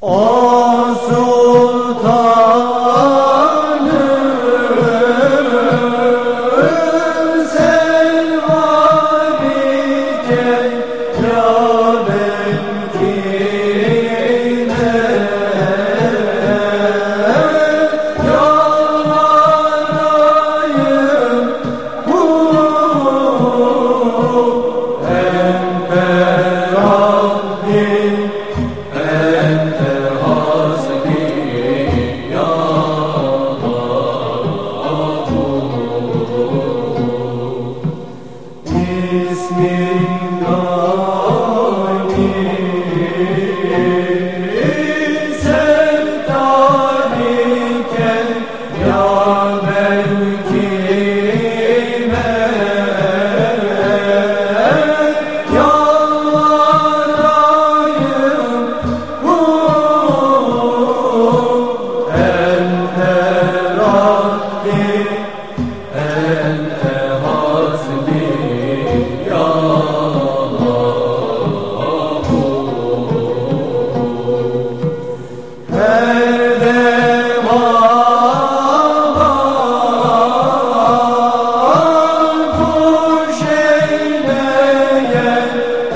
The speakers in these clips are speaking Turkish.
哦。Lord.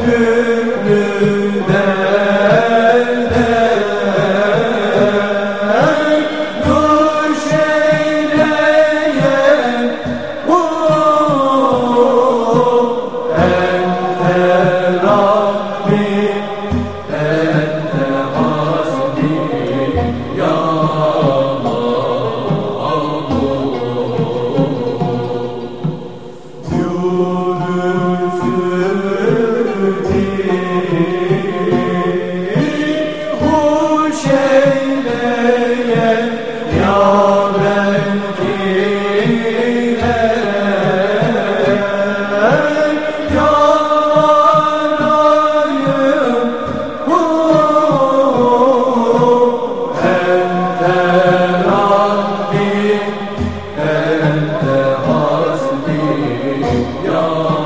Türlü ya